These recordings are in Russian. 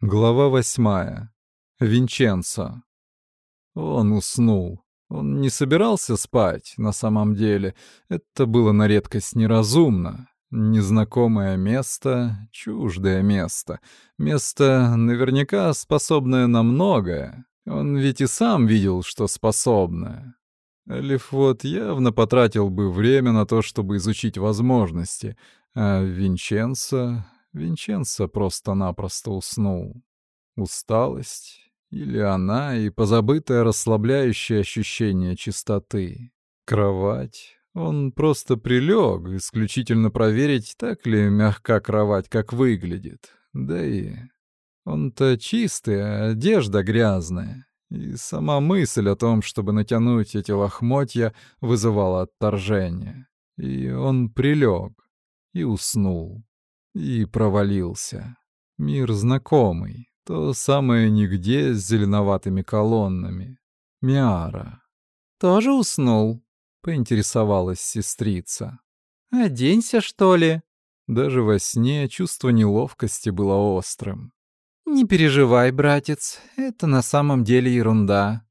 Глава восьмая. Винченцо. Он уснул. Он не собирался спать, на самом деле. Это было на редкость неразумно. Незнакомое место, чуждое место. Место, наверняка способное на многое. Он ведь и сам видел, что способное. Лифвот явно потратил бы время на то, чтобы изучить возможности, а Винченцо Винченцо просто-напросто уснул. Усталость или она и позабытое расслабляющее ощущение чистоты. Кровать. Он просто прилег, исключительно проверить, так ли мягка кровать, как выглядит. Да и он-то чистый, одежда грязная. И сама мысль о том, чтобы натянуть эти лохмотья, вызывала отторжение. И он прилег и уснул и провалился. Мир знакомый, то самое нигде с зеленоватыми колоннами. Миара. «Тоже уснул?» — поинтересовалась сестрица. «Оденься, что ли?» Даже во сне чувство неловкости было острым. «Не переживай, братец, это на самом деле ерунда».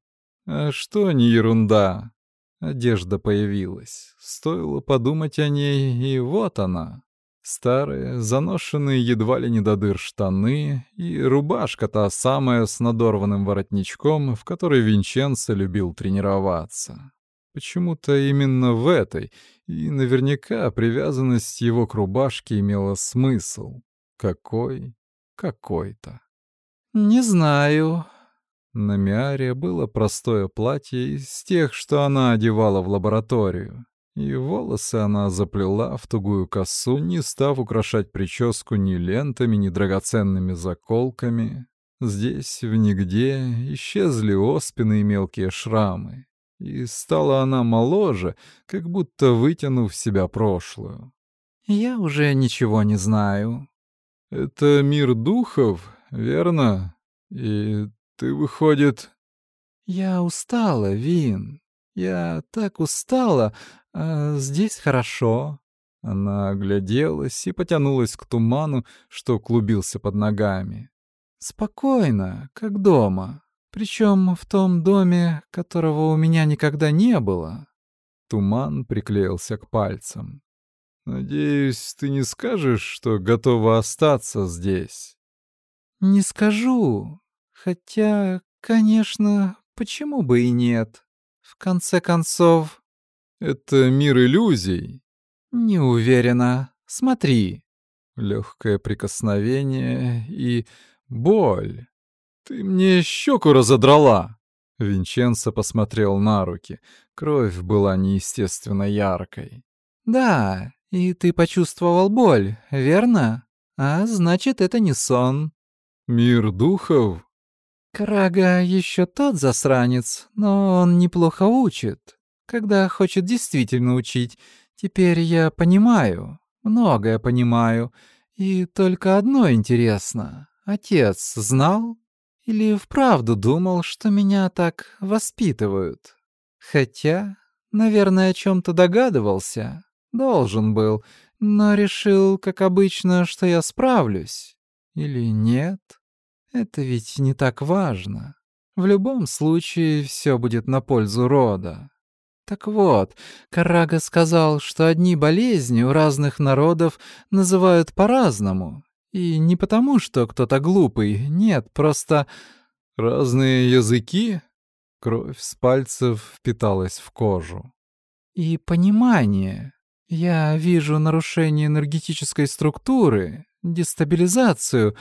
«А что не ерунда?» Одежда появилась. Стоило подумать о ней, и вот она. Старые, заношенные едва ли не до дыр штаны и рубашка та самая с надорванным воротничком, в которой Винченцо любил тренироваться. Почему-то именно в этой, и наверняка привязанность его к рубашке имела смысл. Какой? Какой-то. «Не знаю». На Миаре было простое платье из тех, что она одевала в лабораторию. И волосы она заплела в тугую косу, не став украшать прическу ни лентами, ни драгоценными заколками. Здесь, в нигде, исчезли оспины и мелкие шрамы. И стала она моложе, как будто вытянув себя прошлую. «Я уже ничего не знаю». «Это мир духов, верно? И ты, выходит...» «Я устала, Вин. Я так устала, а здесь хорошо». Она огляделась и потянулась к туману, что клубился под ногами. «Спокойно, как дома. Причем в том доме, которого у меня никогда не было». Туман приклеился к пальцам. «Надеюсь, ты не скажешь, что готова остаться здесь?» «Не скажу. Хотя, конечно, почему бы и нет?» В конце концов... Это мир иллюзий. Не уверена. Смотри. Легкое прикосновение и боль. Ты мне щеку разодрала. Винченцо посмотрел на руки. Кровь была неестественно яркой. Да, и ты почувствовал боль, верно? А значит, это не сон. Мир духов? Крага еще тот засранец, но он неплохо учит. Когда хочет действительно учить, теперь я понимаю, многое понимаю. И только одно интересно. Отец знал? Или вправду думал, что меня так воспитывают? Хотя, наверное, о чем-то догадывался. Должен был, но решил, как обычно, что я справлюсь. Или нет? Это ведь не так важно. В любом случае все будет на пользу рода. Так вот, Карага сказал, что одни болезни у разных народов называют по-разному. И не потому, что кто-то глупый, нет, просто... Разные языки? Кровь с пальцев впиталась в кожу. И понимание. Я вижу нарушение энергетической структуры, дестабилизацию,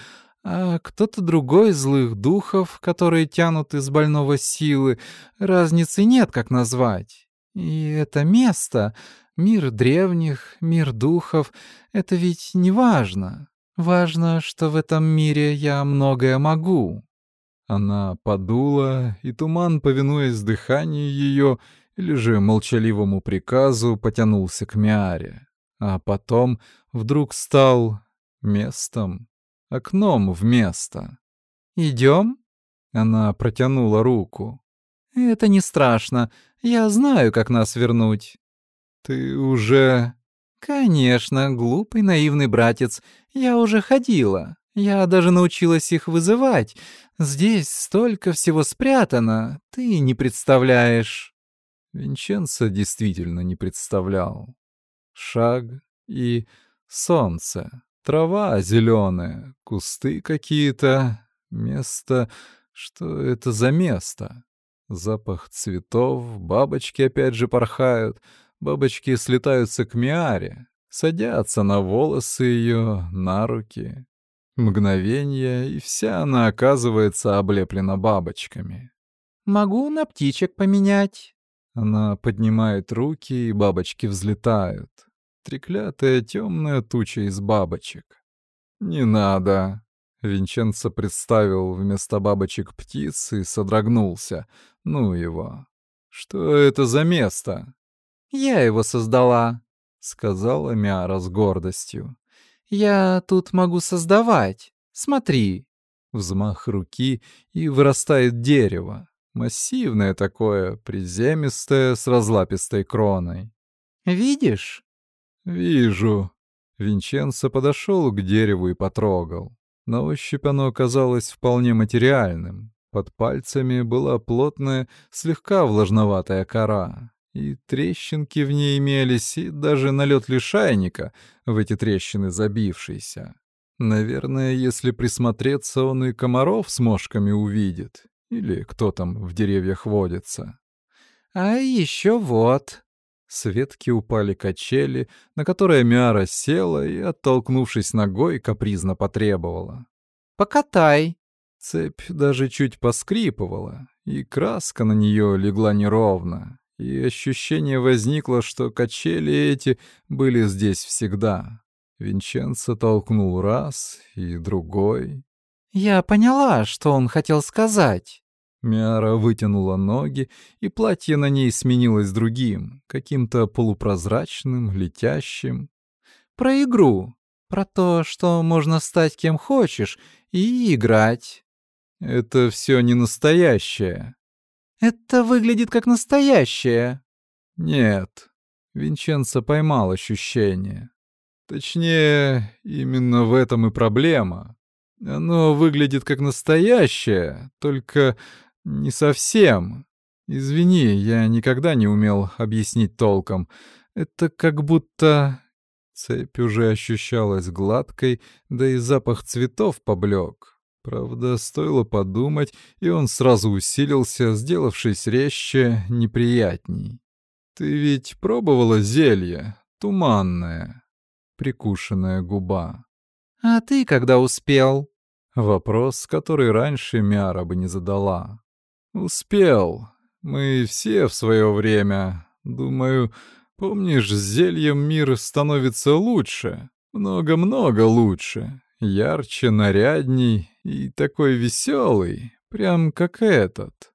а кто-то другой злых духов, которые тянут из больного силы, разницы нет, как назвать. И это место, мир древних, мир духов, это ведь не важно. Важно, что в этом мире я многое могу. Она подула, и туман, повинуясь дыханию ее или же молчаливому приказу, потянулся к Миаре, а потом вдруг стал местом, окном вместо. Идем? Она протянула руку. Это не страшно. Я знаю, как нас вернуть. Ты уже... Конечно, глупый наивный братец. Я уже ходила. Я даже научилась их вызывать. Здесь столько всего спрятано, ты не представляешь». Винченцо действительно не представлял. Шаг и солнце, трава зеленая, кусты какие-то, место... Что это за место? Запах цветов, бабочки опять же порхают, бабочки слетаются к Миаре, садятся на волосы ее, на руки. Мгновение, и вся она оказывается облеплена бабочками. «Могу на птичек поменять». Она поднимает руки, и бабочки взлетают. Треклятая темная туча из бабочек. «Не надо». Винченцо представил вместо бабочек птицы и содрогнулся. Ну его. «Что это за место?» «Я его создала», — сказала Мяра с гордостью. Я тут могу создавать. Смотри. Взмах руки, и вырастает дерево. Массивное такое, приземистое, с разлапистой кроной. Видишь? Вижу. Винченцо подошел к дереву и потрогал. На ощупь оно оказалось вполне материальным. Под пальцами была плотная, слегка влажноватая кора. И трещинки в ней имелись, и даже налет лишайника, в эти трещины забившийся. Наверное, если присмотреться, он и комаров с мошками увидит. Или кто там в деревьях водится. А еще вот. С ветки упали качели, на которые Мяра села и, оттолкнувшись ногой, капризно потребовала. «Покатай!» Цепь даже чуть поскрипывала, и краска на нее легла неровно, и ощущение возникло, что качели эти были здесь всегда. Винченцо толкнул раз и другой. «Я поняла, что он хотел сказать». Миара вытянула ноги, и платье на ней сменилось другим, каким-то полупрозрачным, летящим. «Про игру. Про то, что можно стать кем хочешь и играть». «Это все не настоящее», это выглядит как настоящее. Нет. Винченцо поймал ощущение. Точнее, именно в этом и проблема. Оно выглядит как настоящее, только не совсем. Извини, я никогда не умел объяснить толком. Это как будто... Цепь уже ощущалась гладкой, да и запах цветов поблек. Правда, стоило подумать, и он сразу усилился, сделавшись резче, неприятней. «Ты ведь пробовала зелье? Туманное?» Прикушенная губа. «А ты когда успел?» Вопрос, который раньше Мяра бы не задала. «Успел. Мы все в свое время. Думаю, помнишь, с зельем мир становится лучше. Много-много лучше ярче, нарядней и такой веселый, прям как этот.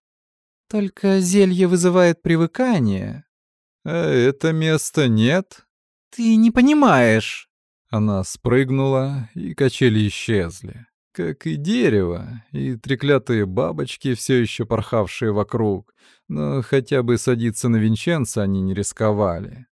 Только зелье вызывает привыкание. А это место нет? Ты не понимаешь. Она спрыгнула, и качели исчезли. Как и дерево, и треклятые бабочки, все еще порхавшие вокруг. Но хотя бы садиться на Винченца они не рисковали.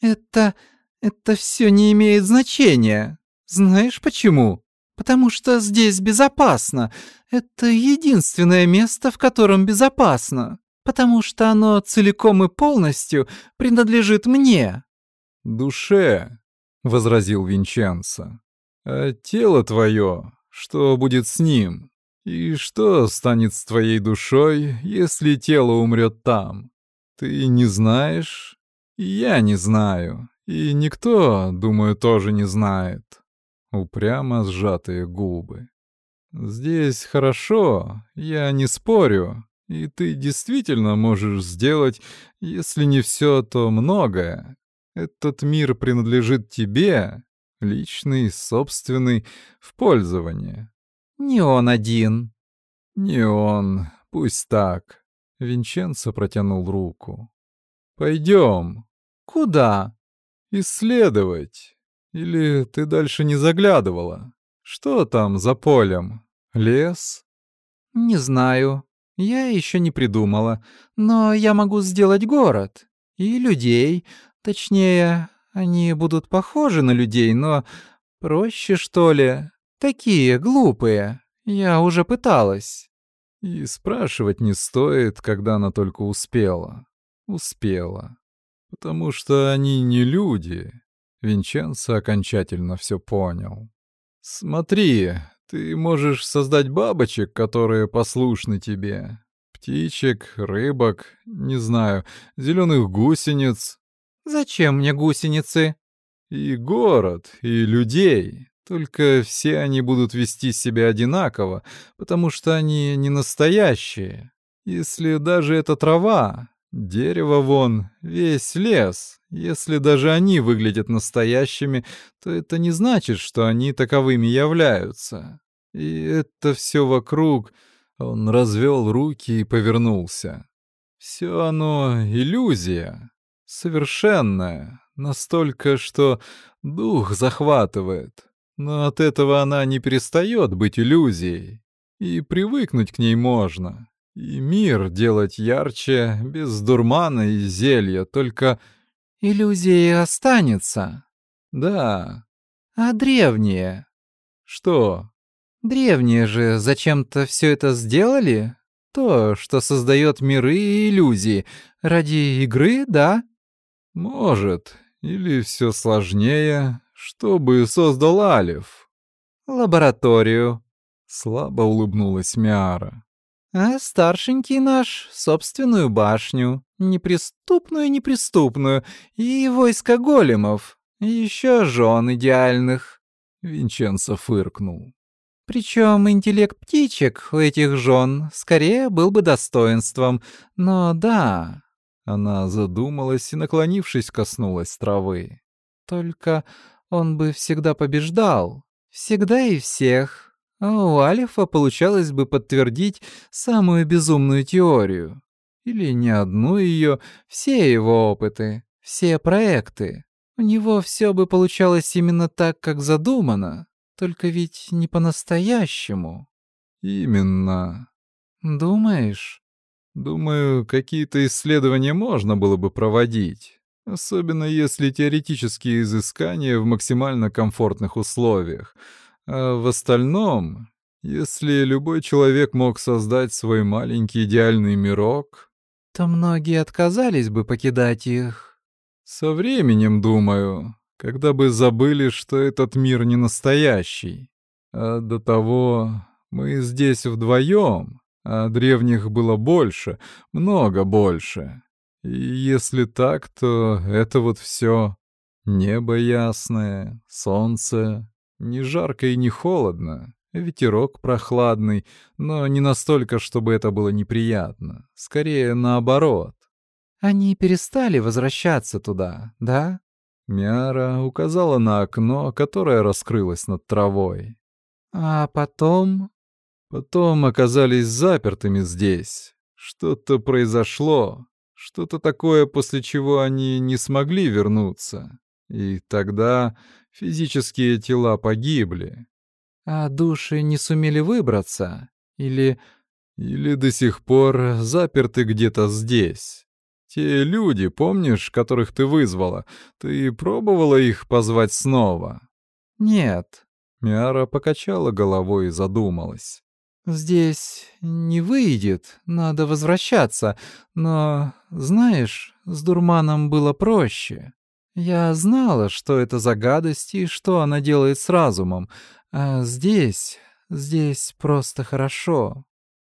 «Это... это все не имеет значения», знаешь почему? Потому что здесь безопасно. Это единственное место, в котором безопасно. Потому что оно целиком и полностью принадлежит мне. Душе, возразил Винченцо. А тело твое, что будет с ним? И что станет с твоей душой, если тело умрет там? Ты не знаешь? я не знаю. И никто, думаю, тоже не знает упрямо сжатые губы. «Здесь хорошо, я не спорю, и ты действительно можешь сделать, если не все, то многое. Этот мир принадлежит тебе, личный, собственный, в пользование». «Не он один». «Не он, пусть так». Винченцо протянул руку. «Пойдем». «Куда?» «Исследовать». Или ты дальше не заглядывала? Что там за полем? Лес? Не знаю. Я еще не придумала. Но я могу сделать город. И людей. Точнее, они будут похожи на людей, но проще, что ли. Такие глупые. Я уже пыталась. И спрашивать не стоит, когда она только успела. Успела. Потому что они не люди. Винченцо окончательно все понял. Смотри, ты можешь создать бабочек, которые послушны тебе. Птичек, рыбок, не знаю, зеленых гусениц. Зачем мне гусеницы? И город, и людей. Только все они будут вести себя одинаково, потому что они не настоящие. Если даже это трава, дерево вон, весь лес, если даже они выглядят настоящими, то это не значит, что они таковыми являются. И это все вокруг... Он развел руки и повернулся. Все оно иллюзия, совершенная, настолько, что дух захватывает. Но от этого она не перестает быть иллюзией. И привыкнуть к ней можно. И мир делать ярче, без дурмана и зелья, только... Иллюзия останется. Да. А древние? Что? Древние же зачем-то все это сделали? То, что создает миры и иллюзии. Ради игры, да? Может. Или все сложнее, чтобы создал Алиф. Лабораторию. Слабо улыбнулась Миара. А старшенький наш — собственную башню, неприступную-неприступную, и войско големов, и еще жен идеальных. Винченцо фыркнул. Причем интеллект птичек у этих жен скорее был бы достоинством, но да... Она задумалась и, наклонившись, коснулась травы. Только он бы всегда побеждал. Всегда и всех. А у Алифа получалось бы подтвердить самую безумную теорию. Или не одну ее, все его опыты, все проекты. У него все бы получалось именно так, как задумано. Только ведь не по-настоящему. Именно. Думаешь? Думаю, какие-то исследования можно было бы проводить. Особенно если теоретические изыскания в максимально комфортных условиях. А в остальном, если любой человек мог создать свой маленький идеальный мирок... То многие отказались бы покидать их. Со временем, думаю, когда бы забыли, что этот мир не настоящий. А до того мы здесь вдвоем, а древних было больше, много больше. И если так, то это вот все небо ясное, солнце, не жарко и не холодно, ветерок прохладный, но не настолько, чтобы это было неприятно. Скорее, наоборот. Они перестали возвращаться туда, да? Мяра указала на окно, которое раскрылось над травой. А потом... Потом оказались запертыми здесь. Что-то произошло, что-то такое, после чего они не смогли вернуться. И тогда физические тела погибли. А души не сумели выбраться? Или... Или до сих пор заперты где-то здесь. Те люди, помнишь, которых ты вызвала, ты пробовала их позвать снова? Нет. Миара покачала головой и задумалась. «Здесь не выйдет, надо возвращаться. Но, знаешь, с дурманом было проще. Я знала, что это за гадость и что она делает с разумом. А здесь, здесь просто хорошо».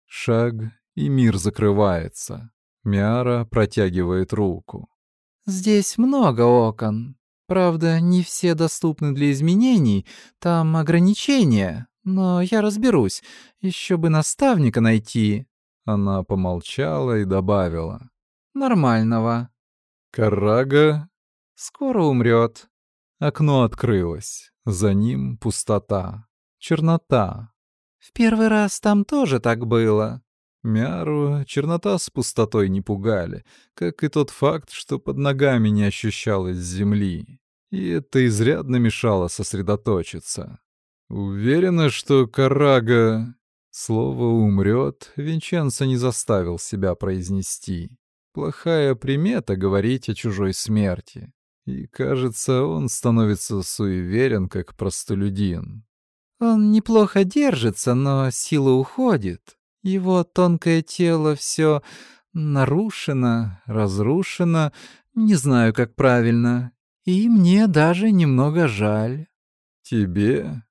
Шаг, и мир закрывается. Миара протягивает руку. «Здесь много окон. Правда, не все доступны для изменений, там ограничения, но я разберусь. Еще бы наставника найти. Она помолчала и добавила. Нормального. Карага скоро умрет. Окно открылось. За ним пустота. Чернота. В первый раз там тоже так было. Мяру чернота с пустотой не пугали, как и тот факт, что под ногами не ощущалось земли. И это изрядно мешало сосредоточиться. Уверена, что Карага... Слово «умрет» Винченцо не заставил себя произнести. Плохая примета говорить о чужой смерти. И, кажется, он становится суеверен, как простолюдин. Он неплохо держится, но сила уходит. Его тонкое тело все нарушено, разрушено, не знаю, как правильно. И мне даже немного жаль. Тебе?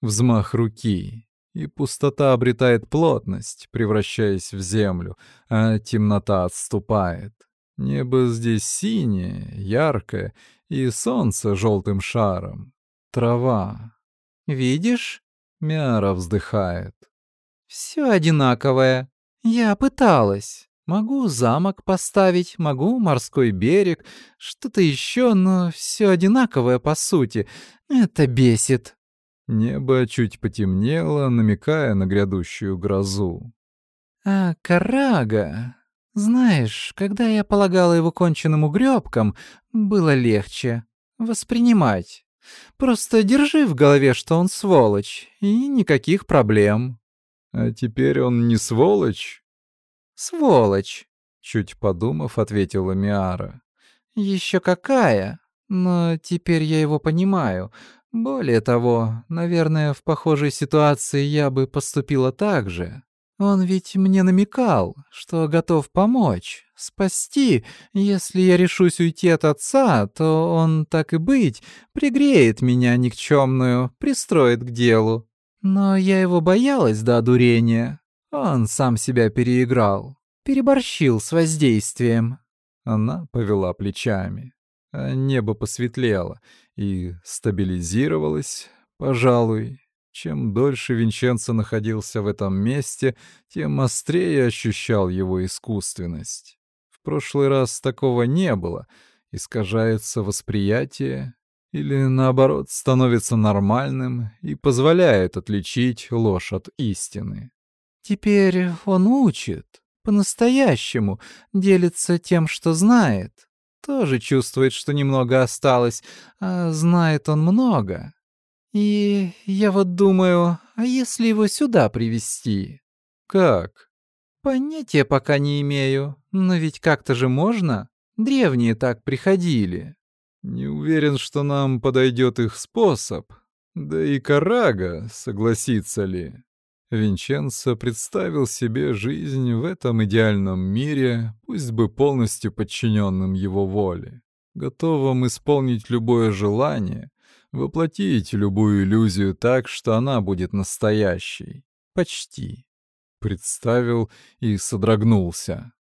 Взмах руки, и пустота обретает плотность, превращаясь в землю, а темнота отступает. Небо здесь синее, яркое, и солнце желтым шаром. Трава. «Видишь?» — Мяра вздыхает. «Все одинаковое. Я пыталась. Могу замок поставить, могу морской берег, что-то еще, но все одинаковое по сути. Это бесит». Небо чуть потемнело, намекая на грядущую грозу. «А Карага, знаешь, когда я полагала его конченным угрёбком, было легче воспринимать. Просто держи в голове, что он сволочь, и никаких проблем. А теперь он не сволочь? Сволочь, чуть подумав, ответила Миара. Еще какая? Но теперь я его понимаю. Более того, наверное, в похожей ситуации я бы поступила так же. Он ведь мне намекал, что готов помочь, спасти. Если я решусь уйти от отца, то он, так и быть, пригреет меня никчемную, пристроит к делу. Но я его боялась до одурения. Он сам себя переиграл, переборщил с воздействием. Она повела плечами, небо посветлело и стабилизировалось, пожалуй, чем дольше Винченцо находился в этом месте, тем острее ощущал его искусственность. В прошлый раз такого не было. Искажается восприятие или, наоборот, становится нормальным и позволяет отличить ложь от истины. Теперь он учит, по-настоящему, делится тем, что знает. Тоже чувствует, что немного осталось, а знает он много. И я вот думаю, а если его сюда привести? Как? Понятия пока не имею, но ведь как-то же можно. Древние так приходили. Не уверен, что нам подойдет их способ. Да и Карага согласится ли? Винченцо представил себе жизнь в этом идеальном мире, пусть бы полностью подчиненным его воле, готовым исполнить любое желание, воплотить любую иллюзию так, что она будет настоящей. Почти. Представил и содрогнулся.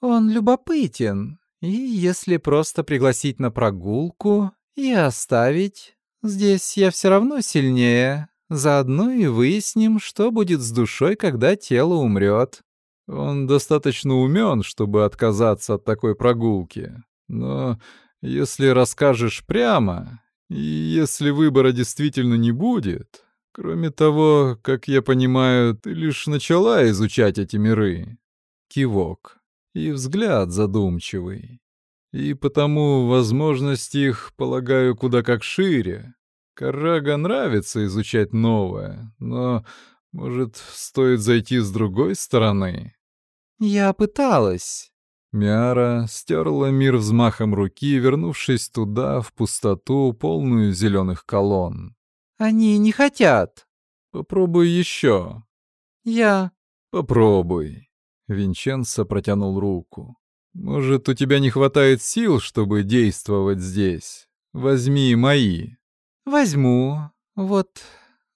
Он любопытен, и если просто пригласить на прогулку и оставить, здесь я все равно сильнее. Заодно и выясним, что будет с душой, когда тело умрет. Он достаточно умен, чтобы отказаться от такой прогулки. Но если расскажешь прямо, и если выбора действительно не будет, кроме того, как я понимаю, ты лишь начала изучать эти миры. Кивок и взгляд задумчивый. И потому возможность их, полагаю, куда как шире. Карага нравится изучать новое, но, может, стоит зайти с другой стороны? Я пыталась. Миара стерла мир взмахом руки, вернувшись туда, в пустоту, полную зеленых колонн. «Они не хотят». «Попробуй еще». «Я...» «Попробуй». Винченцо протянул руку. «Может, у тебя не хватает сил, чтобы действовать здесь? Возьми мои». «Возьму. Вот...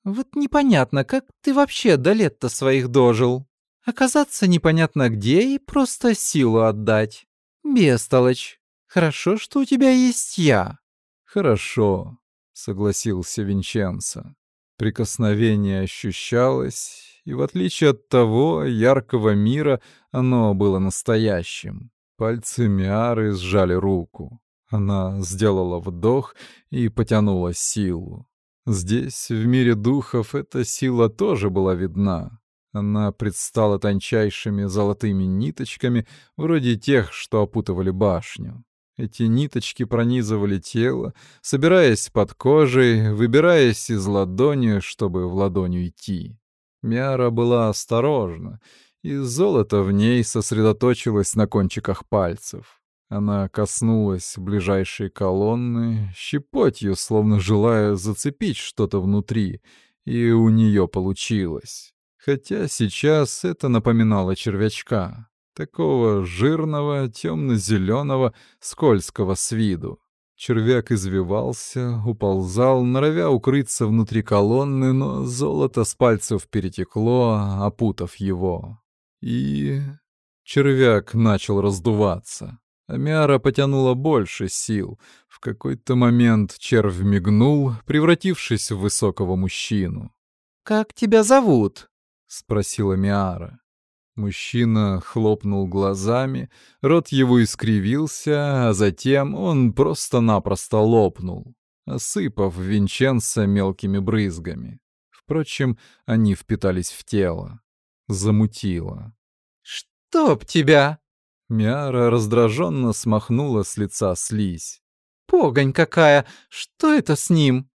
вот непонятно, как ты вообще до лет-то своих дожил?» Оказаться непонятно где и просто силу отдать. Бестолочь. Хорошо, что у тебя есть я. Хорошо, согласился Винченцо. Прикосновение ощущалось, и в отличие от того яркого мира, оно было настоящим. Пальцы Миары сжали руку. Она сделала вдох и потянула силу. Здесь, в мире духов, эта сила тоже была видна. Она предстала тончайшими золотыми ниточками, вроде тех, что опутывали башню. Эти ниточки пронизывали тело, собираясь под кожей, выбираясь из ладони, чтобы в ладонь уйти. Мяра была осторожна, и золото в ней сосредоточилось на кончиках пальцев. Она коснулась ближайшей колонны, щепотью, словно желая зацепить что-то внутри, и у нее получилось. Хотя сейчас это напоминало червячка, такого жирного, темно-зеленого, скользкого с виду. Червяк извивался, уползал, норовя укрыться внутри колонны, но золото с пальцев перетекло, опутав его. И червяк начал раздуваться. Амиара потянула больше сил. В какой-то момент червь мигнул, превратившись в высокого мужчину. «Как тебя зовут?» — спросила Миара. Мужчина хлопнул глазами, рот его искривился, а затем он просто-напросто лопнул, осыпав Винченца мелкими брызгами. Впрочем, они впитались в тело. Замутило. «Чтоб тебя!» Миара раздраженно смахнула с лица слизь. «Погонь какая! Что это с ним?»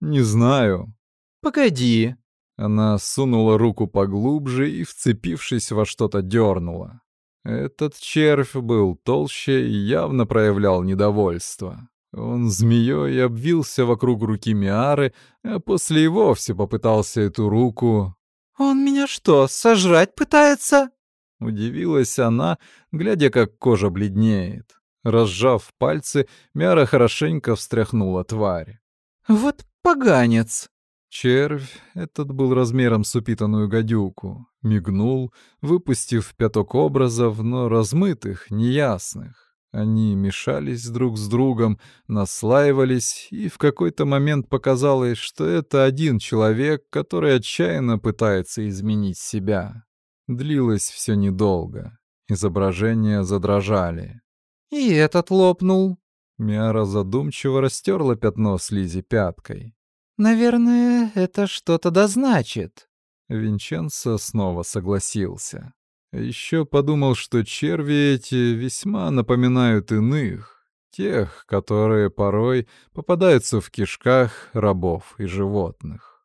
«Не знаю». «Погоди, она сунула руку поглубже и, вцепившись во что-то, дернула. Этот червь был толще и явно проявлял недовольство. Он змеей обвился вокруг руки Миары, а после и вовсе попытался эту руку... «Он меня что, сожрать пытается?» Удивилась она, глядя, как кожа бледнеет. Разжав пальцы, Мяра хорошенько встряхнула тварь. «Вот поганец!» Червь, этот был размером с упитанную гадюку, мигнул, выпустив пяток образов, но размытых, неясных. Они мешались друг с другом, наслаивались, и в какой-то момент показалось, что это один человек, который отчаянно пытается изменить себя. Длилось все недолго. Изображения задрожали. «И этот лопнул». Миара задумчиво растерла пятно слизи пяткой. «Наверное, это что-то да значит». Винченцо снова согласился. Еще подумал, что черви эти весьма напоминают иных, тех, которые порой попадаются в кишках рабов и животных.